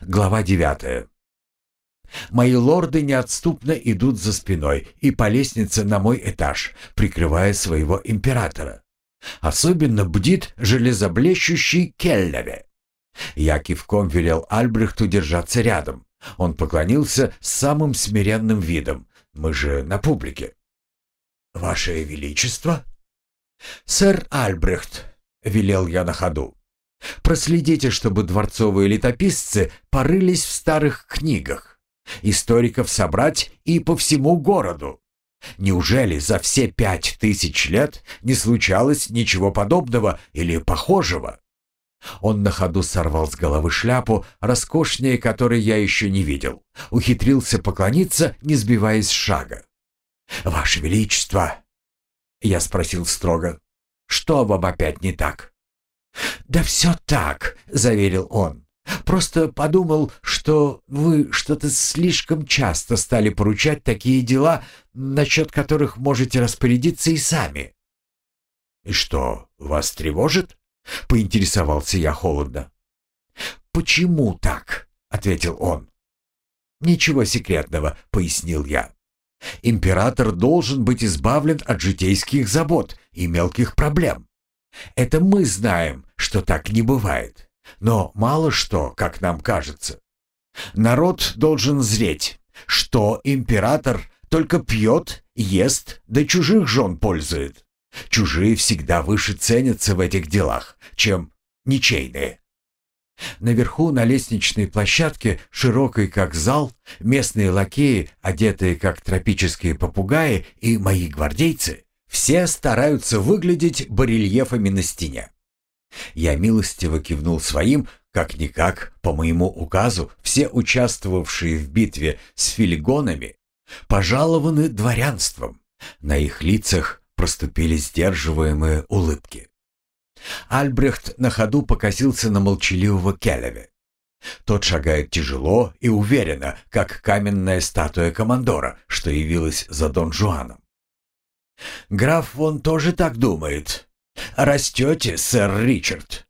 Глава девятая. Мои лорды неотступно идут за спиной и по лестнице на мой этаж, прикрывая своего императора. Особенно бдит железоблещущий Келлеве. Я кивком велел Альбрехту держаться рядом. Он поклонился самым смиренным видом. Мы же на публике. «Ваше Величество?» «Сэр Альбрехт», — велел я на ходу. «Проследите, чтобы дворцовые летописцы порылись в старых книгах. Историков собрать и по всему городу. Неужели за все пять тысяч лет не случалось ничего подобного или похожего?» Он на ходу сорвал с головы шляпу, роскошнее которой я еще не видел. Ухитрился поклониться, не сбиваясь с шага. «Ваше Величество!» Я спросил строго. «Что вам опять не так?» «Да все так», — заверил он. «Просто подумал, что вы что-то слишком часто стали поручать такие дела, насчет которых можете распорядиться и сами». «И что, вас тревожит?» — поинтересовался я холодно. «Почему так?» — ответил он. «Ничего секретного», — пояснил я. «Император должен быть избавлен от житейских забот и мелких проблем. Это мы знаем, что так не бывает. Но мало что, как нам кажется. Народ должен зреть, что император только пьет, ест, да чужих жен пользует. Чужие всегда выше ценятся в этих делах, чем ничейные. Наверху на лестничной площадке, широкой как зал, местные лакеи, одетые как тропические попугаи, и мои гвардейцы, все стараются выглядеть барельефами на стене. Я милостиво кивнул своим, как-никак, по моему указу, все участвовавшие в битве с филигонами пожалованы дворянством. На их лицах проступили сдерживаемые улыбки. Альбрехт на ходу покосился на молчаливого Келлеве. Тот шагает тяжело и уверенно, как каменная статуя командора, что явилась за Дон Жуаном. «Граф вон тоже так думает. Растете, сэр Ричард?»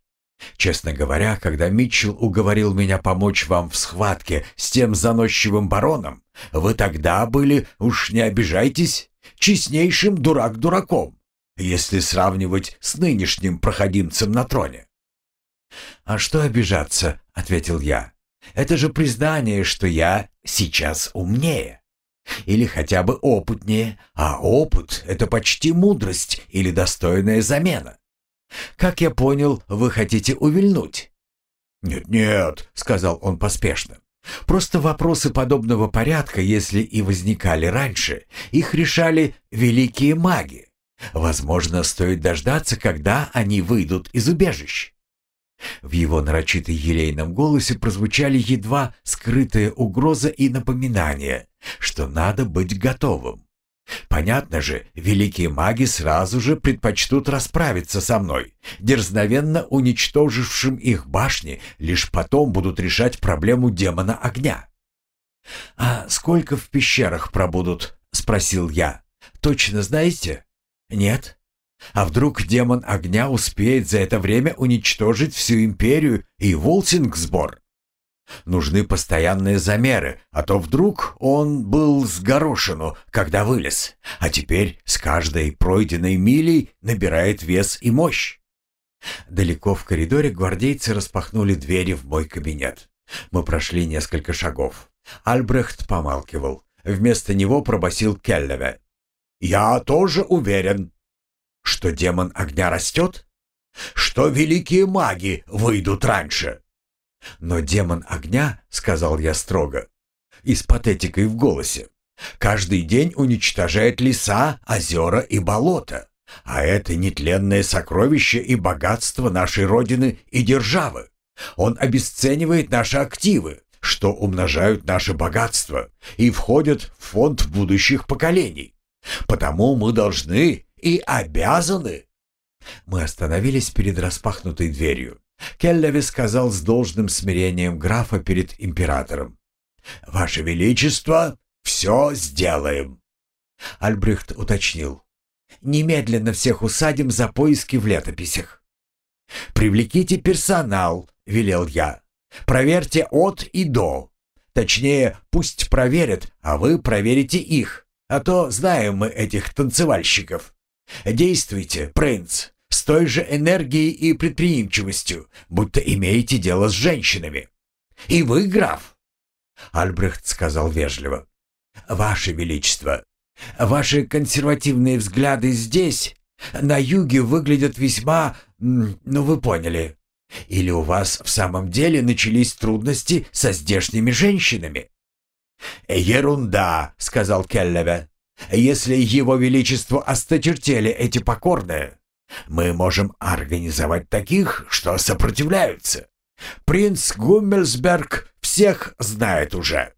Честно говоря, когда Митчелл уговорил меня помочь вам в схватке с тем заносчивым бароном, вы тогда были, уж не обижайтесь, честнейшим дурак дураком, если сравнивать с нынешним проходимцем на троне. «А что обижаться?» — ответил я. «Это же признание, что я сейчас умнее. Или хотя бы опытнее, а опыт — это почти мудрость или достойная замена. Как я понял, вы хотите увильнуть?» «Нет-нет», — сказал он поспешно. Просто вопросы подобного порядка, если и возникали раньше, их решали великие маги. Возможно, стоит дождаться, когда они выйдут из убежищ. В его нарочито елейном голосе прозвучали едва скрытая угроза и напоминание, что надо быть готовым. Понятно же, великие маги сразу же предпочтут расправиться со мной, дерзновенно уничтожившим их башни, лишь потом будут решать проблему демона огня. «А сколько в пещерах пробудут?» — спросил я. «Точно знаете?» «Нет?» А вдруг демон огня успеет за это время уничтожить всю империю и Волсингсбор? Нужны постоянные замеры, а то вдруг он был с горошину, когда вылез, а теперь с каждой пройденной милей набирает вес и мощь. Далеко в коридоре гвардейцы распахнули двери в мой кабинет. Мы прошли несколько шагов. Альбрехт помалкивал. Вместо него пробасил Келлеве. «Я тоже уверен». «Что демон огня растет?» «Что великие маги выйдут раньше?» «Но демон огня, — сказал я строго, и с патетикой в голосе, — каждый день уничтожает леса, озера и болота, а это нетленное сокровище и богатство нашей Родины и державы. Он обесценивает наши активы, что умножают наше богатство и входят в фонд будущих поколений. Потому мы должны и обязаны». Мы остановились перед распахнутой дверью. Келлеви сказал с должным смирением графа перед императором. «Ваше Величество, все сделаем!» Альбрехт уточнил. «Немедленно всех усадим за поиски в летописях». «Привлеките персонал», — велел я. Проверьте от и до. Точнее, пусть проверят, а вы проверите их. А то знаем мы этих танцевальщиков. Действуйте, принц, с той же энергией и предприимчивостью, будто имеете дело с женщинами. И вы, граф. Альбрехт сказал вежливо. «Ваше Величество, ваши консервативные взгляды здесь, на юге, выглядят весьма... ну, вы поняли. Или у вас в самом деле начались трудности со здешними женщинами?» «Ерунда», — сказал Келлеве. «Если его величеству осточертели эти покорные, мы можем организовать таких, что сопротивляются. Принц Гуммельсберг всех знает уже».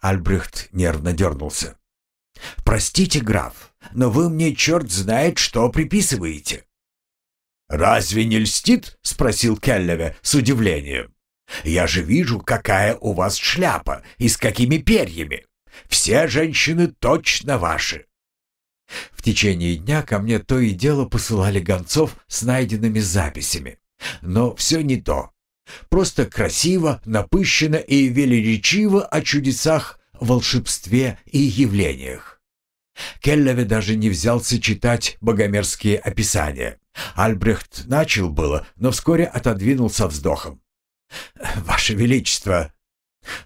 Альбрехт нервно дернулся. «Простите, граф, но вы мне черт знает, что приписываете». «Разве не льстит?» — спросил Келлеве с удивлением. «Я же вижу, какая у вас шляпа и с какими перьями. Все женщины точно ваши». В течение дня ко мне то и дело посылали гонцов с найденными записями. Но все не то. Просто красиво, напыщенно и велеречиво о чудесах, волшебстве и явлениях. Келлеве даже не взялся читать богомерзкие описания. Альбрехт начал было, но вскоре отодвинул со вздохом. «Ваше Величество!»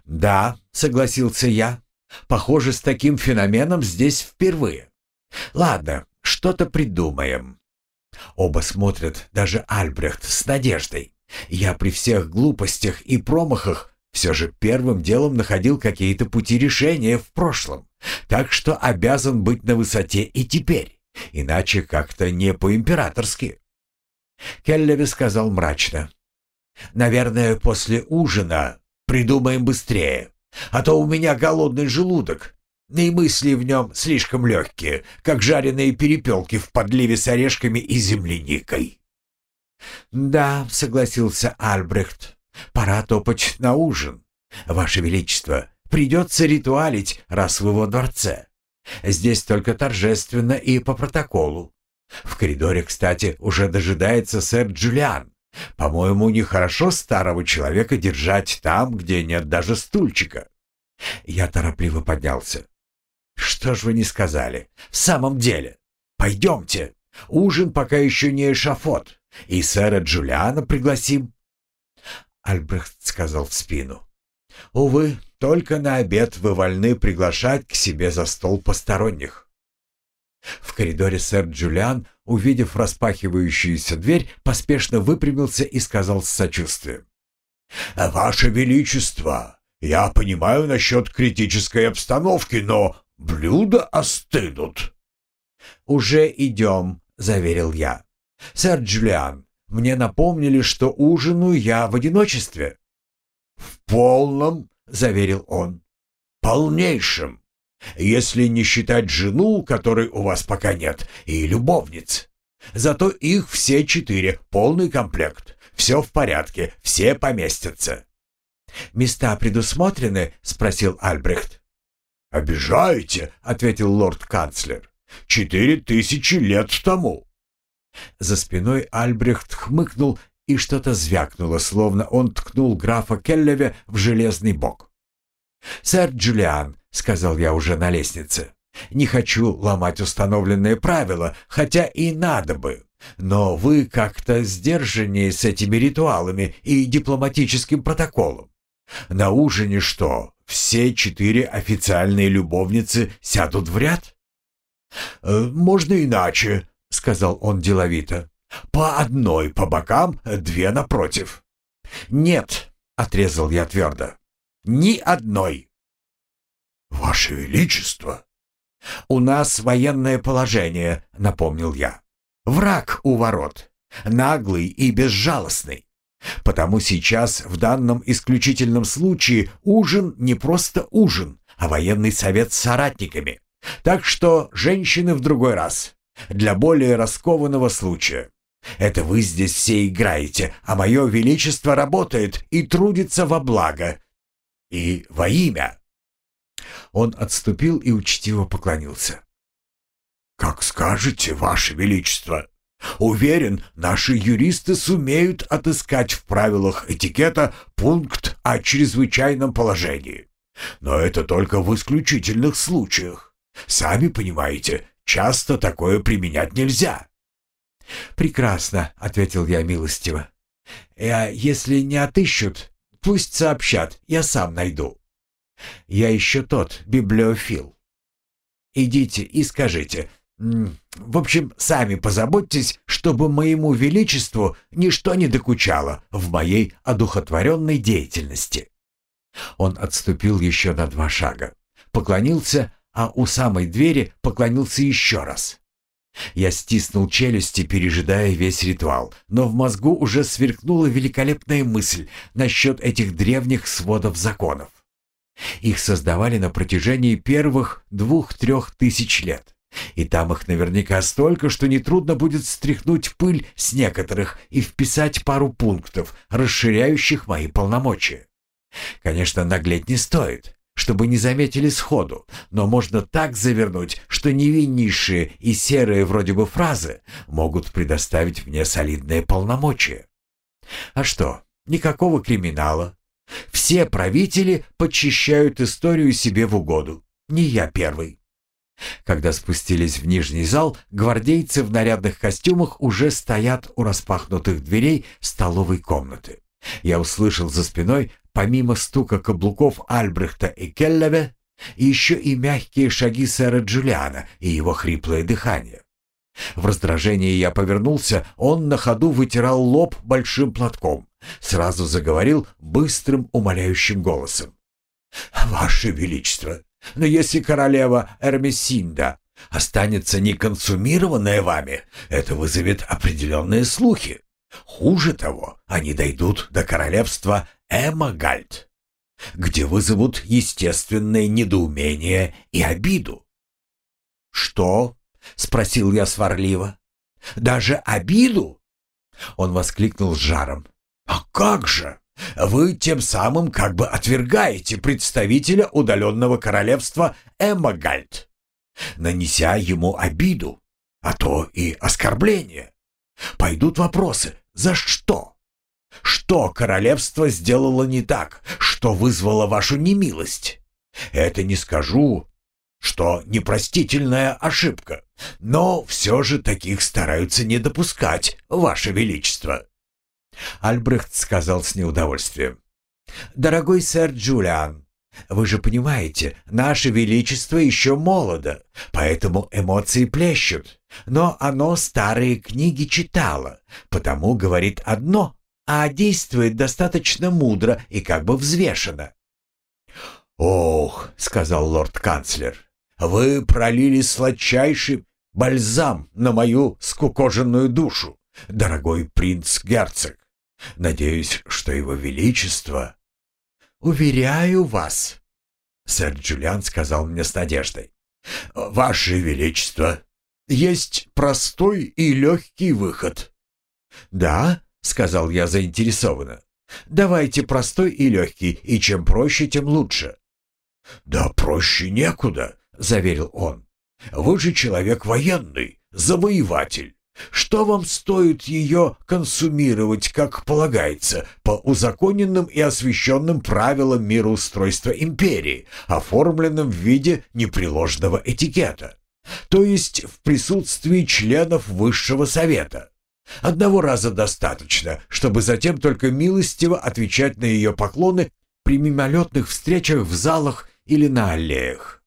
«Да», — согласился я. «Похоже, с таким феноменом здесь впервые. Ладно, что-то придумаем». Оба смотрят, даже Альбрехт, с надеждой. Я при всех глупостях и промахах все же первым делом находил какие-то пути решения в прошлом, так что обязан быть на высоте и теперь, иначе как-то не по-императорски. Келлеви сказал мрачно. «Наверное, после ужина придумаем быстрее, а то у меня голодный желудок, и мысли в нем слишком легкие, как жареные перепелки в подливе с орешками и земляникой». «Да», — согласился Альбрехт, — «пора топать на ужин. Ваше Величество, придется ритуалить, раз в его дворце. Здесь только торжественно и по протоколу. В коридоре, кстати, уже дожидается сэр Джулиан. По-моему, нехорошо старого человека держать там, где нет даже стульчика». Я торопливо поднялся. «Что ж вы не сказали? В самом деле? Пойдемте. Ужин пока еще не эшафот. И сэра Джулиана пригласим. Альбрехт сказал в спину. Увы, только на обед вы вольны приглашать к себе за стол посторонних. В коридоре сэр Джулиан, увидев распахивающуюся дверь, поспешно выпрямился и сказал с сочувствием. «Ваше Величество, я понимаю насчет критической обстановки, но блюда остынут». «Уже идем», — заверил я. «Сэр Джулиан, мне напомнили, что ужинаю я в одиночестве». «В полном», — заверил он, — «полнейшем, если не считать жену, которой у вас пока нет, и любовниц. Зато их все четыре, полный комплект. Все в порядке, все поместятся». «Места предусмотрены?» — спросил Альбрехт. «Обижаете», — ответил лорд-канцлер. «Четыре тысячи лет тому». За спиной Альбрехт хмыкнул и что-то звякнуло, словно он ткнул графа Келлеве в железный бок. «Сэр Джулиан», — сказал я уже на лестнице, — «не хочу ломать установленные правила, хотя и надо бы. Но вы как-то сдержаннее с этими ритуалами и дипломатическим протоколом. На ужине что, все четыре официальные любовницы сядут в ряд?» «Э, «Можно иначе», — сказал он деловито. «По одной по бокам, две напротив». «Нет», — отрезал я твердо, — «ни одной». «Ваше Величество!» «У нас военное положение», — напомнил я. «Враг у ворот, наглый и безжалостный. Потому сейчас, в данном исключительном случае, ужин не просто ужин, а военный совет с соратниками. Так что женщины в другой раз для более раскованного случая. Это вы здесь все играете, а мое величество работает и трудится во благо. И во имя». Он отступил и учтиво поклонился. «Как скажете, ваше величество. Уверен, наши юристы сумеют отыскать в правилах этикета пункт о чрезвычайном положении. Но это только в исключительных случаях. Сами понимаете, часто такое применять нельзя. «Прекрасно», — ответил я милостиво. «А если не отыщут, пусть сообщат, я сам найду. Я еще тот библиофил. Идите и скажите, в общем, сами позаботьтесь, чтобы моему величеству ничто не докучало в моей одухотворенной деятельности». Он отступил еще на два шага, поклонился, а у самой двери поклонился еще раз. Я стиснул челюсти, пережидая весь ритуал, но в мозгу уже сверкнула великолепная мысль насчет этих древних сводов законов. Их создавали на протяжении первых двух-трех тысяч лет. И там их наверняка столько, что нетрудно будет стряхнуть пыль с некоторых и вписать пару пунктов, расширяющих мои полномочия. Конечно, наглеть не стоит, чтобы не заметили сходу, но можно так завернуть, что невиннейшие и серые вроде бы фразы могут предоставить мне солидные полномочия. А что, никакого криминала. Все правители подчищают историю себе в угоду. Не я первый. Когда спустились в нижний зал, гвардейцы в нарядных костюмах уже стоят у распахнутых дверей столовой комнаты. Я услышал за спиной, помимо стука каблуков Альбрехта и Келлеве, еще и мягкие шаги сэра Джулиана и его хриплое дыхание. В раздражении я повернулся, он на ходу вытирал лоб большим платком. Сразу заговорил быстрым умоляющим голосом. «Ваше Величество, но если королева Эрмесинда останется неконсумированная вами, это вызовет определенные слухи. Хуже того, они дойдут до королевства Эмагальд, где вызовут естественное недоумение и обиду. «Что?» — спросил я сварливо. «Даже обиду?» Он воскликнул с жаром. «А как же? Вы тем самым как бы отвергаете представителя удаленного королевства Эммагальд, нанеся ему обиду, а то и оскорбление. Пойдут вопросы, за что? Что королевство сделало не так, что вызвало вашу немилость? Это не скажу, что непростительная ошибка, но все же таких стараются не допускать, ваше величество. Альбрехт сказал с неудовольствием. «Дорогой сэр Джулиан, вы же понимаете, наше величество еще молодо, поэтому эмоции плещут. Но оно старые книги читало, потому говорит одно, а действует достаточно мудро и как бы взвешенно». «Ох», — сказал лорд-канцлер, — «вы пролили сладчайший бальзам на мою скукоженную душу, дорогой принц-герцог. Надеюсь, что его величество... Уверяю вас, сэр Джулиан сказал мне с надеждой. Ваше величество, есть простой и легкий выход. Да, сказал я заинтересованно. Давайте простой и легкий, и чем проще, тем лучше. Да проще некуда, заверил он. Вы же человек военный, завоеватель. Что вам стоит ее консумировать, как полагается, по узаконенным и освященным правилам мироустройства империи, оформленным в виде непреложного этикета? То есть в присутствии членов Высшего Совета. Одного раза достаточно, чтобы затем только милостиво отвечать на ее поклоны при мимолетных встречах в залах или на аллеях.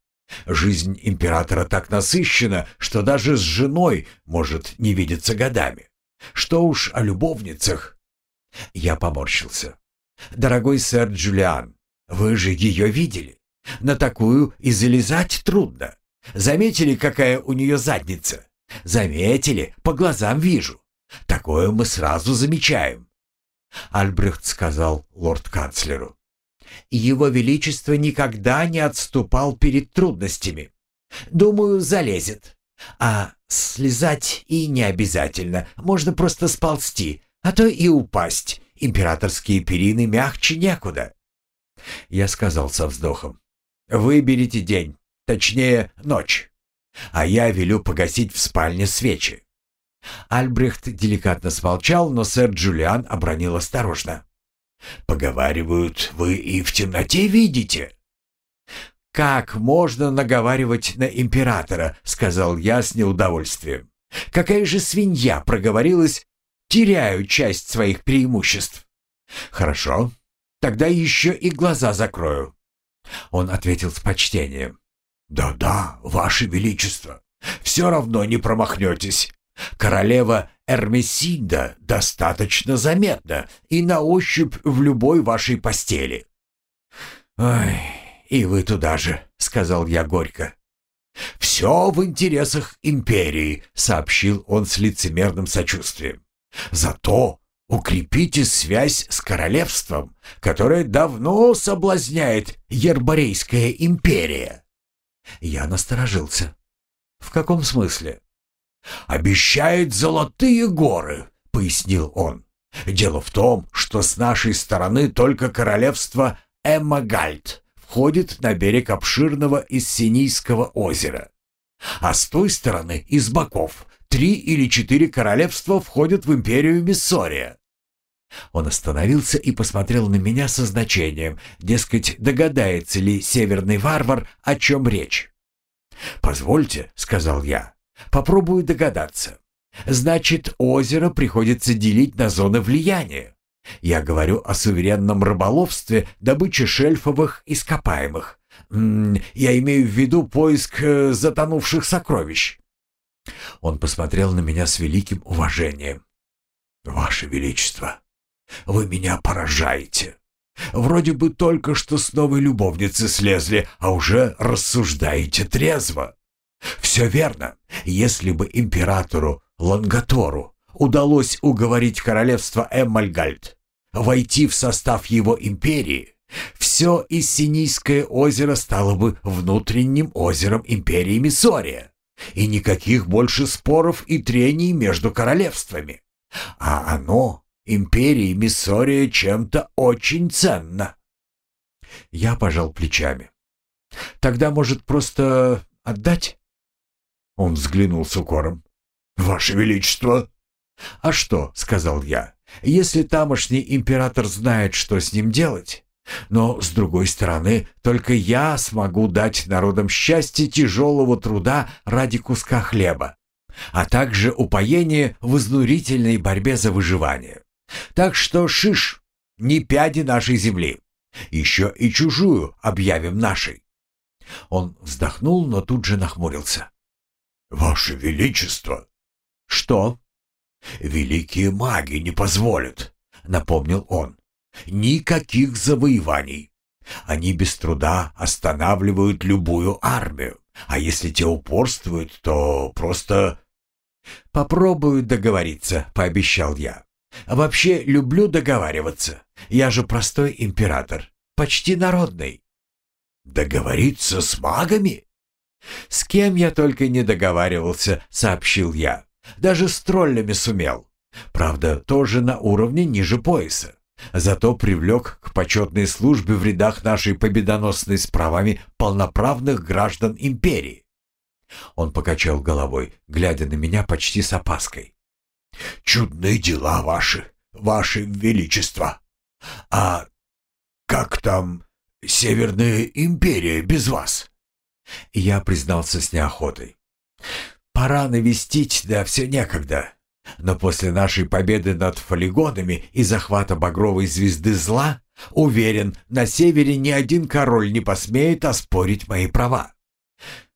Жизнь императора так насыщена, что даже с женой может не видеться годами. Что уж о любовницах. Я поморщился. Дорогой сэр Джулиан, вы же ее видели. На такую и залезать трудно. Заметили, какая у нее задница? Заметили, по глазам вижу. Такое мы сразу замечаем. Альбрехт сказал лорд-канцлеру. Его Величество никогда не отступал перед трудностями. Думаю, залезет. А слезать и не обязательно, можно просто сползти, а то и упасть. Императорские перины мягче некуда. Я сказал со вздохом. Выберите день, точнее, ночь. А я велю погасить в спальне свечи. Альбрехт деликатно смолчал, но сэр Джулиан обронил осторожно. «Поговаривают, вы и в темноте видите?» «Как можно наговаривать на императора?» — сказал я с неудовольствием. «Какая же свинья проговорилась? Теряю часть своих преимуществ». «Хорошо, тогда еще и глаза закрою». Он ответил с почтением. «Да-да, ваше величество, все равно не промахнетесь. Королева Эрмесинда достаточно заметна и на ощупь в любой вашей постели». «Ой, и вы туда же», — сказал я горько. «Все в интересах империи», — сообщил он с лицемерным сочувствием. «Зато укрепите связь с королевством, которое давно соблазняет Ерборейская империя». Я насторожился. «В каком смысле?» «Обещает золотые горы», — пояснил он. «Дело в том, что с нашей стороны только королевство Эммагальд входит на берег обширного Иссенийского озера. А с той стороны, из боков, три или четыре королевства входят в империю Миссория». Он остановился и посмотрел на меня со значением, дескать, догадается ли северный варвар, о чем речь. «Позвольте», — сказал я, — «попробую догадаться. Значит, озеро приходится делить на зоны влияния. Я говорю о суверенном рыболовстве, добыче шельфовых ископаемых. Я имею в виду поиск э, затонувших сокровищ». Он посмотрел на меня с великим уважением. «Ваше Величество, вы меня поражаете. Вроде бы только что с новой любовницы слезли, а уже рассуждаете трезво. Все верно. Если бы императору Лангатору удалось уговорить королевство Эммальгальд войти в состав его империи, все Иссенийское озеро стало бы внутренним озером империи Миссория, и никаких больше споров и трений между королевствами. А оно империи Миссория чем-то очень ценно. Я пожал плечами. Тогда, может, просто отдать? Он взглянул с укором. «Ваше Величество!» «А что?» — сказал я. «Если тамошний император знает, что с ним делать. Но, с другой стороны, только я смогу дать народам счастье тяжелого труда ради куска хлеба, а также упоение в изнурительной борьбе за выживание. Так что шиш, не пяди нашей земли. Еще и чужую объявим нашей. Он вздохнул, но тут же нахмурился. «Ваше Величество!» «Что?» «Великие маги не позволят», — напомнил он. «Никаких завоеваний. Они без труда останавливают любую армию, а если те упорствуют, то просто...» «Попробую договориться», — пообещал я. А вообще люблю договариваться. Я же простой император, почти народный. Договориться с магами? С кем я только не договаривался, сообщил я. Даже с троллями сумел. Правда, тоже на уровне ниже пояса. Зато привлек к почетной службе в рядах нашей победоносной с правами полноправных граждан империи. Он покачал головой, глядя на меня почти с опаской. Чудные дела ваши, ваше величество. А как там Северная империя без вас? Я признался с неохотой. Пора навестить, да все некогда. Но после нашей победы над фолигонами и захвата багровой звезды зла, уверен, на севере ни один король не посмеет оспорить мои права.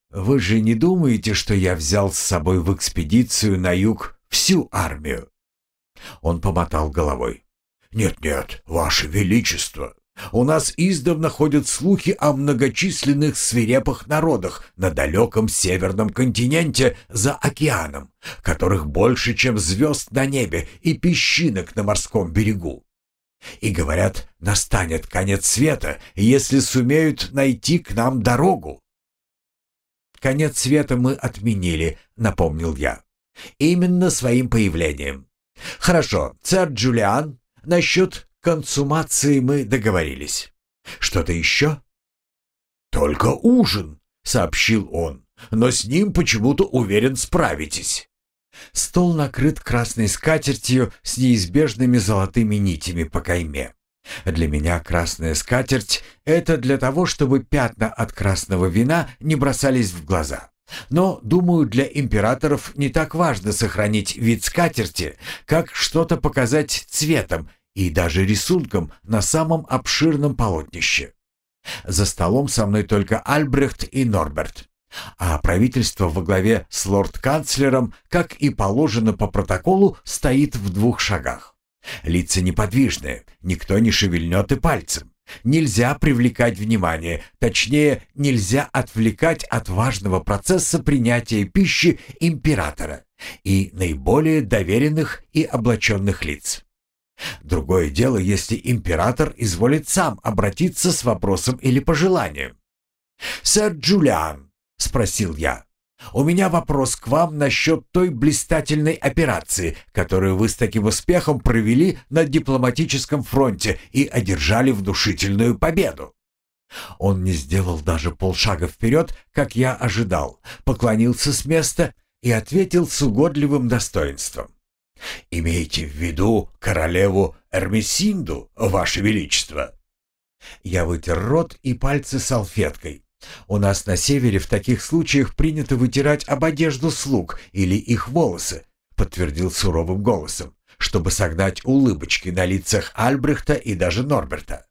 Вы же не думаете, что я взял с собой в экспедицию на юг всю армию. Он помотал головой. «Нет-нет, Ваше Величество, у нас издавна ходят слухи о многочисленных свирепых народах на далеком северном континенте за океаном, которых больше, чем звезд на небе и песчинок на морском берегу. И говорят, настанет конец света, если сумеют найти к нам дорогу. «Конец света мы отменили», — напомнил я. Именно своим появлением. Хорошо, царь Джулиан, насчет консумации мы договорились. Что-то еще? Только ужин, сообщил он, но с ним почему-то уверен справитесь. Стол накрыт красной скатертью с неизбежными золотыми нитями по кайме. Для меня красная скатерть — это для того, чтобы пятна от красного вина не бросались в глаза. Но, думаю, для императоров не так важно сохранить вид скатерти, как что-то показать цветом и даже рисунком на самом обширном полотнище. За столом со мной только Альбрехт и Норберт. А правительство во главе с лорд-канцлером, как и положено по протоколу, стоит в двух шагах. Лица неподвижные, никто не шевельнет и пальцем. Нельзя привлекать внимание, точнее, нельзя отвлекать от важного процесса принятия пищи императора и наиболее доверенных и облаченных лиц. Другое дело, если император изволит сам обратиться с вопросом или пожеланием. «Сэр Джулиан», — спросил я, у меня вопрос к вам насчет той блистательной операции, которую вы с таким успехом провели на дипломатическом фронте и одержали внушительную победу. Он не сделал даже полшага вперед, как я ожидал, поклонился с места и ответил с угодливым достоинством. «Имейте в виду королеву Эрмесинду, ваше величество». Я вытер рот и пальцы салфеткой, у нас на севере в таких случаях принято вытирать об одежду слуг или их волосы, подтвердил суровым голосом, чтобы согнать улыбочки на лицах Альбрехта и даже Норберта.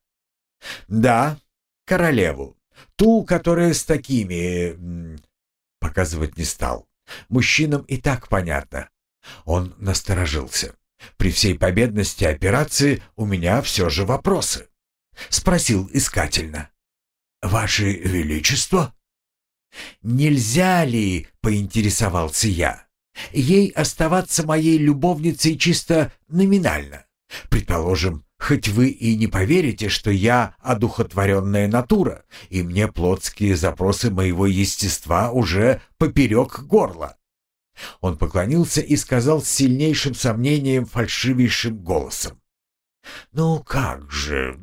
Да, королеву. Ту, которая с такими... Показывать не стал. Мужчинам и так понятно. Он насторожился. При всей победности операции у меня все же вопросы. Спросил искательно. «Ваше Величество?» «Нельзя ли, — поинтересовался я, — ей оставаться моей любовницей чисто номинально? Предположим, хоть вы и не поверите, что я одухотворенная натура, и мне плотские запросы моего естества уже поперек горла». Он поклонился и сказал с сильнейшим сомнением фальшивейшим голосом. «Ну как же,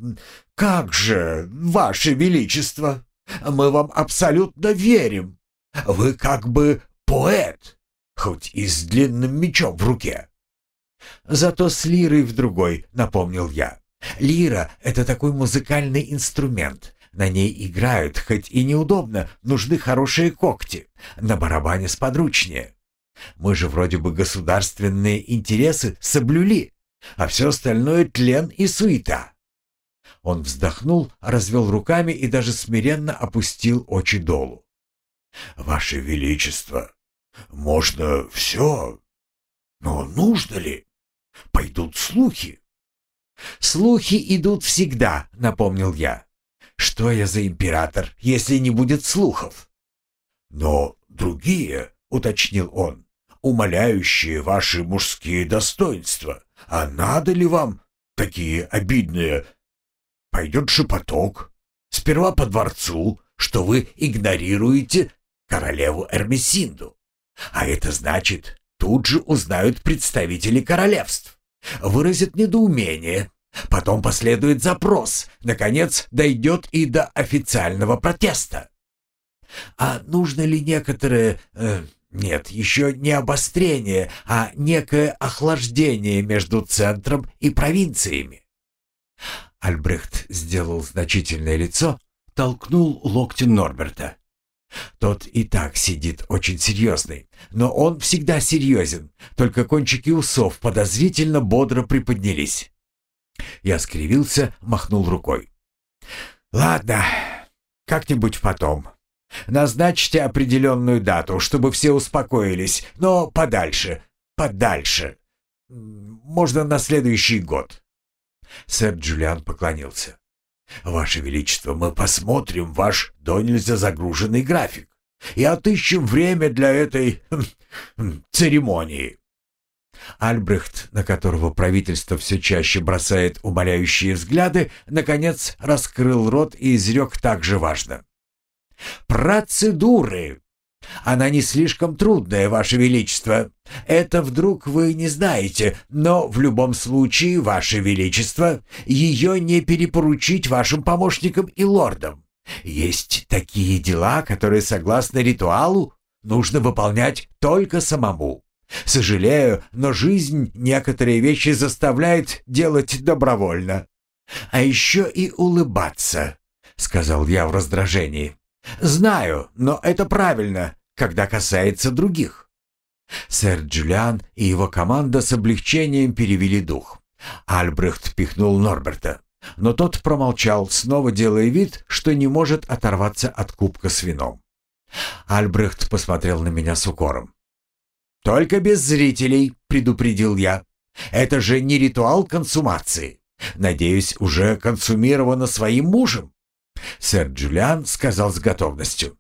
как же, Ваше Величество, мы вам абсолютно верим. Вы как бы поэт, хоть и с длинным мечом в руке». «Зато с лирой в другой», — напомнил я. «Лира — это такой музыкальный инструмент. На ней играют, хоть и неудобно, нужны хорошие когти. На барабане сподручнее. Мы же вроде бы государственные интересы соблюли а все остальное — тлен и суета». Он вздохнул, развел руками и даже смиренно опустил очи долу. «Ваше Величество, можно все, но нужно ли? Пойдут слухи». «Слухи идут всегда», — напомнил я. «Что я за император, если не будет слухов?» «Но другие», — уточнил он, — «умоляющие ваши мужские достоинства, а надо ли вам такие обидные? Пойдет шепоток. Сперва по дворцу, что вы игнорируете королеву Эрмесинду. А это значит, тут же узнают представители королевств. Выразят недоумение. Потом последует запрос. Наконец, дойдет и до официального протеста. А нужно ли некоторое э, нет, еще не обострение, а некое охлаждение между центром и провинциями. Альбрехт сделал значительное лицо, толкнул локтем Норберта. Тот и так сидит очень серьезный, но он всегда серьезен, только кончики усов подозрительно бодро приподнялись. Я скривился, махнул рукой. «Ладно, как-нибудь потом. Назначьте определенную дату, чтобы все успокоились, но подальше, подальше. Можно на следующий год». Сэр Джулиан поклонился. «Ваше Величество, мы посмотрим ваш до нельзя загруженный график и отыщем время для этой хм, хм, церемонии». Альбрехт, на которого правительство все чаще бросает умоляющие взгляды, наконец раскрыл рот и изрек так же важно. Процедуры. Она не слишком трудная, Ваше Величество. Это вдруг вы не знаете, но в любом случае, Ваше Величество, ее не перепоручить вашим помощникам и лордам. Есть такие дела, которые, согласно ритуалу, нужно выполнять только самому. Сожалею, но жизнь некоторые вещи заставляет делать добровольно. А еще и улыбаться, сказал я в раздражении. Знаю, но это правильно, когда касается других. Сэр Джулиан и его команда с облегчением перевели дух. Альбрехт пихнул Норберта, но тот промолчал, снова делая вид, что не может оторваться от кубка с вином. Альбрехт посмотрел на меня с укором. «Только без зрителей», — предупредил я. «Это же не ритуал консумации. Надеюсь, уже консумировано своим мужем». Сэр Джулиан сказал с готовностью.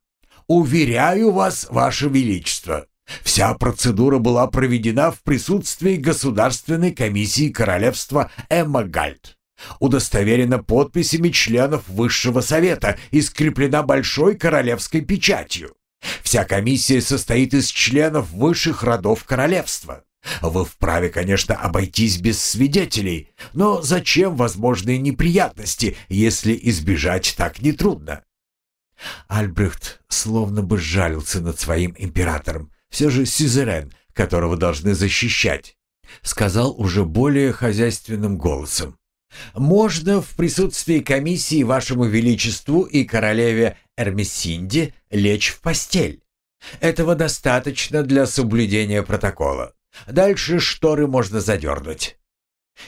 «Уверяю вас, ваше величество, вся процедура была проведена в присутствии Государственной комиссии королевства Эмма Гальд удостоверена подписями членов Высшего Совета и скреплена большой королевской печатью. Вся комиссия состоит из членов высших родов королевства. Вы вправе, конечно, обойтись без свидетелей, но зачем возможные неприятности, если избежать так нетрудно? Альбрехт словно бы жалился над своим императором, все же сюзерен, которого должны защищать, сказал уже более хозяйственным голосом. Можно в присутствии комиссии вашему величеству и королеве Эрмесинде лечь в постель. Этого достаточно для соблюдения протокола. Дальше шторы можно задернуть».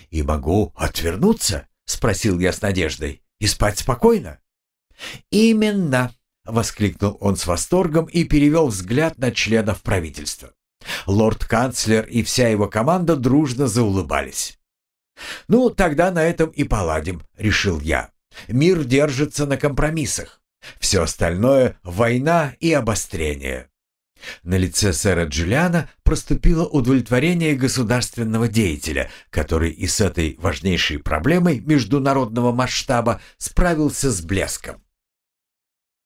«И могу отвернуться?» — спросил я с надеждой. «И спать спокойно?» «Именно!» — воскликнул он с восторгом и перевел взгляд на членов правительства. Лорд-канцлер и вся его команда дружно заулыбались. «Ну, тогда на этом и поладим», — решил я. «Мир держится на компромиссах. Все остальное — война и обострение». На лице сэра Джулиана проступило удовлетворение государственного деятеля, который и с этой важнейшей проблемой международного масштаба справился с блеском.